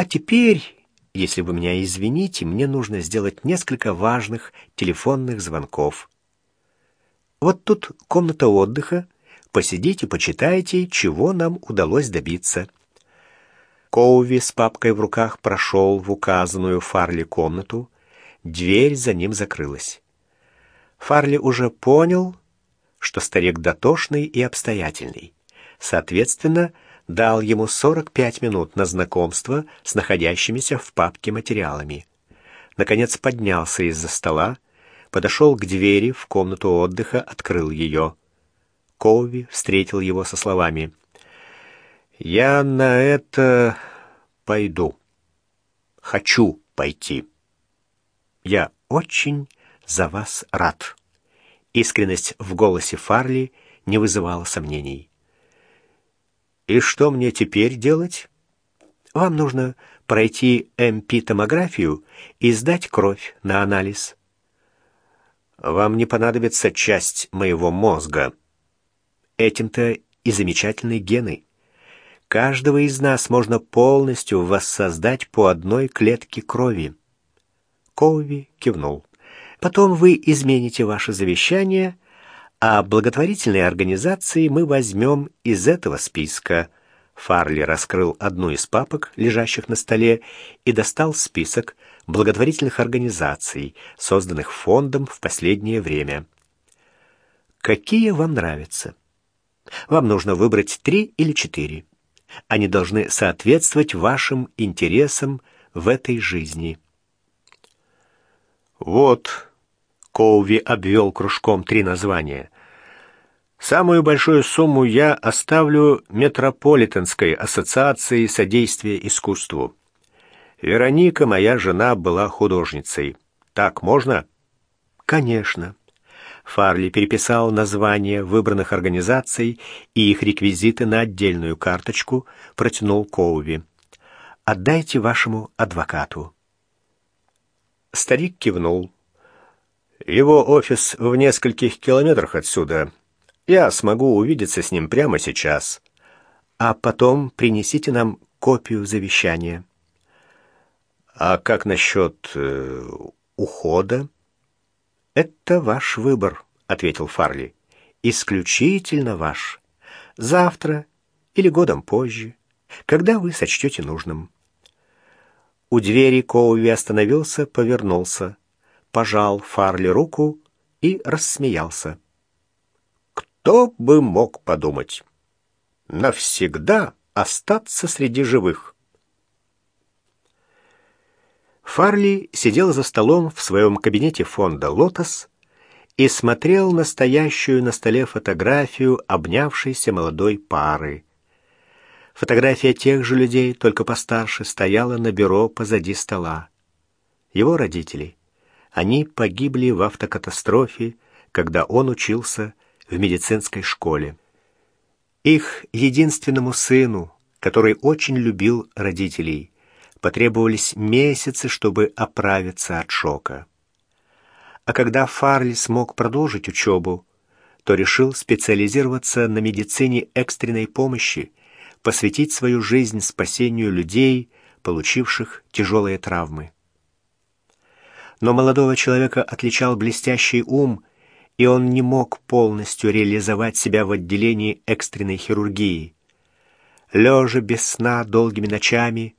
А теперь, если вы меня извините, мне нужно сделать несколько важных телефонных звонков. Вот тут комната отдыха. Посидите, почитайте, чего нам удалось добиться. Коуви с папкой в руках прошел в указанную Фарли комнату. Дверь за ним закрылась. Фарли уже понял, что старик дотошный и обстоятельный. Соответственно, дал ему 45 минут на знакомство с находящимися в папке материалами. Наконец поднялся из-за стола, подошел к двери в комнату отдыха, открыл ее. Коуви встретил его со словами «Я на это пойду. Хочу пойти. Я очень за вас рад». Искренность в голосе Фарли не вызывала сомнений. «И что мне теперь делать?» «Вам нужно пройти МП-томографию и сдать кровь на анализ». «Вам не понадобится часть моего мозга. Этим-то и замечательные гены. Каждого из нас можно полностью воссоздать по одной клетке крови». Коуви кивнул. Потом вы измените ваше завещание, а благотворительные организации мы возьмем из этого списка. Фарли раскрыл одну из папок, лежащих на столе, и достал список благотворительных организаций, созданных фондом в последнее время. Какие вам нравятся? Вам нужно выбрать три или четыре. Они должны соответствовать вашим интересам в этой жизни. Вот Коуви обвел кружком три названия. Самую большую сумму я оставлю Метрополитенской ассоциации содействия искусству. Вероника, моя жена, была художницей. Так можно? Конечно. Фарли переписал названия выбранных организаций и их реквизиты на отдельную карточку, протянул Коуви. «Отдайте вашему адвокату». Старик кивнул. Его офис в нескольких километрах отсюда. Я смогу увидеться с ним прямо сейчас. А потом принесите нам копию завещания. А как насчет э, ухода? Это ваш выбор, ответил Фарли. Исключительно ваш. Завтра или годом позже, когда вы сочтете нужным. У двери Коуви остановился, повернулся пожал Фарли руку и рассмеялся. Кто бы мог подумать? Навсегда остаться среди живых. Фарли сидел за столом в своем кабинете фонда «Лотос» и смотрел настоящую на столе фотографию обнявшейся молодой пары. Фотография тех же людей, только постарше, стояла на бюро позади стола. Его родители. Они погибли в автокатастрофе, когда он учился в медицинской школе. Их единственному сыну, который очень любил родителей, потребовались месяцы, чтобы оправиться от шока. А когда Фарли смог продолжить учебу, то решил специализироваться на медицине экстренной помощи, посвятить свою жизнь спасению людей, получивших тяжелые травмы но молодого человека отличал блестящий ум, и он не мог полностью реализовать себя в отделении экстренной хирургии. Лежа без сна долгими ночами,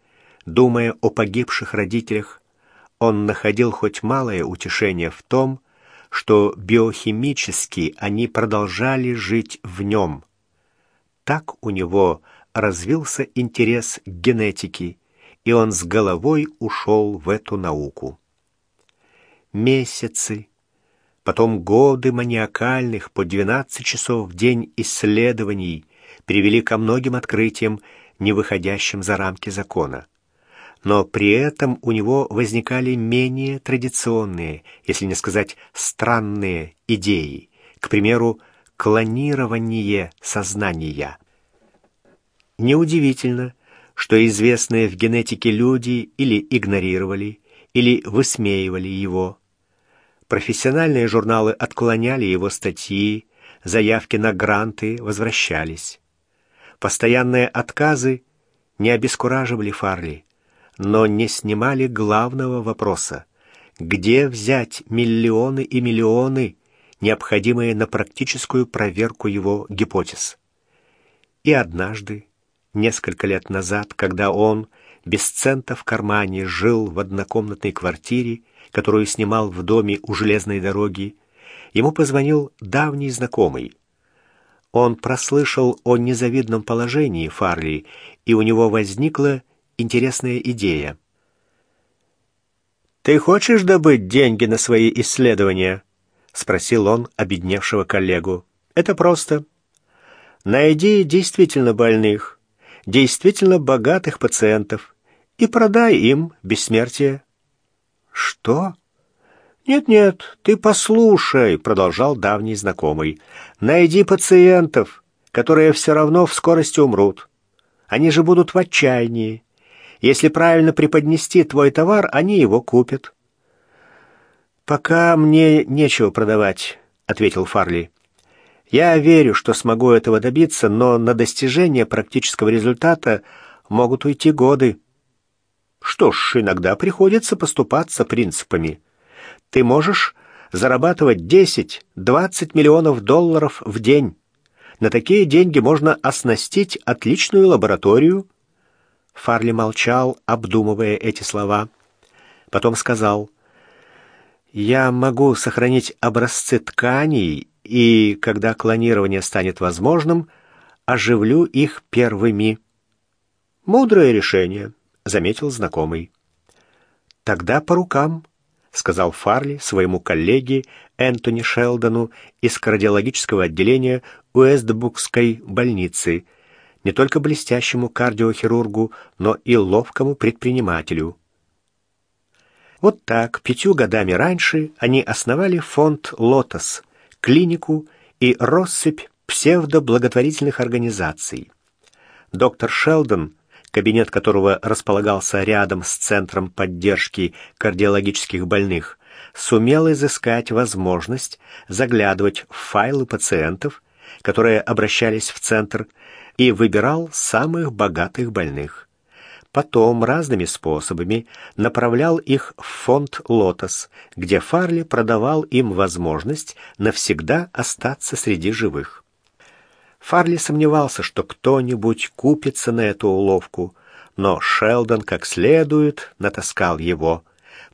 думая о погибших родителях, он находил хоть малое утешение в том, что биохимически они продолжали жить в нем. Так у него развился интерес к генетике, и он с головой ушел в эту науку месяцы, потом годы маниакальных по 12 часов в день исследований привели ко многим открытиям, не выходящим за рамки закона. Но при этом у него возникали менее традиционные, если не сказать странные идеи, к примеру, клонирование сознания. Неудивительно, что известные в генетике люди или игнорировали, или высмеивали его, Профессиональные журналы отклоняли его статьи, заявки на гранты возвращались. Постоянные отказы не обескураживали Фарли, но не снимали главного вопроса. Где взять миллионы и миллионы, необходимые на практическую проверку его гипотез? И однажды, несколько лет назад, когда он, без цента в кармане, жил в однокомнатной квартире, которую снимал в доме у железной дороги, ему позвонил давний знакомый. Он прослышал о незавидном положении Фарли, и у него возникла интересная идея. «Ты хочешь добыть деньги на свои исследования?» — спросил он обедневшего коллегу. «Это просто. Найди действительно больных, действительно богатых пациентов и продай им бессмертие». «Что?» «Нет-нет, ты послушай», — продолжал давний знакомый. «Найди пациентов, которые все равно в скорости умрут. Они же будут в отчаянии. Если правильно преподнести твой товар, они его купят». «Пока мне нечего продавать», — ответил Фарли. «Я верю, что смогу этого добиться, но на достижение практического результата могут уйти годы». «Что ж, иногда приходится поступаться принципами». Ты можешь зарабатывать 10-20 миллионов долларов в день. На такие деньги можно оснастить отличную лабораторию. Фарли молчал, обдумывая эти слова. Потом сказал, «Я могу сохранить образцы тканей, и, когда клонирование станет возможным, оживлю их первыми». «Мудрое решение», — заметил знакомый. «Тогда по рукам», — сказал Фарли своему коллеге Энтони Шелдону из кардиологического отделения Уэстбукской больницы, не только блестящему кардиохирургу, но и ловкому предпринимателю. Вот так, пятью годами раньше, они основали фонд «Лотос», клинику и россыпь псевдоблаготворительных организаций. Доктор Шелдон — кабинет которого располагался рядом с Центром поддержки кардиологических больных, сумел изыскать возможность заглядывать в файлы пациентов, которые обращались в Центр, и выбирал самых богатых больных. Потом разными способами направлял их в фонд «Лотос», где Фарли продавал им возможность навсегда остаться среди живых. Фарли сомневался, что кто-нибудь купится на эту уловку, но Шелдон как следует натаскал его,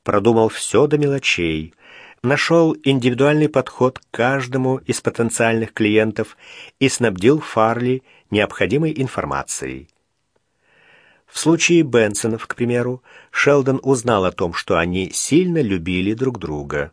продумал все до мелочей, нашел индивидуальный подход к каждому из потенциальных клиентов и снабдил Фарли необходимой информацией. В случае Бенсонов, к примеру, Шелдон узнал о том, что они сильно любили друг друга.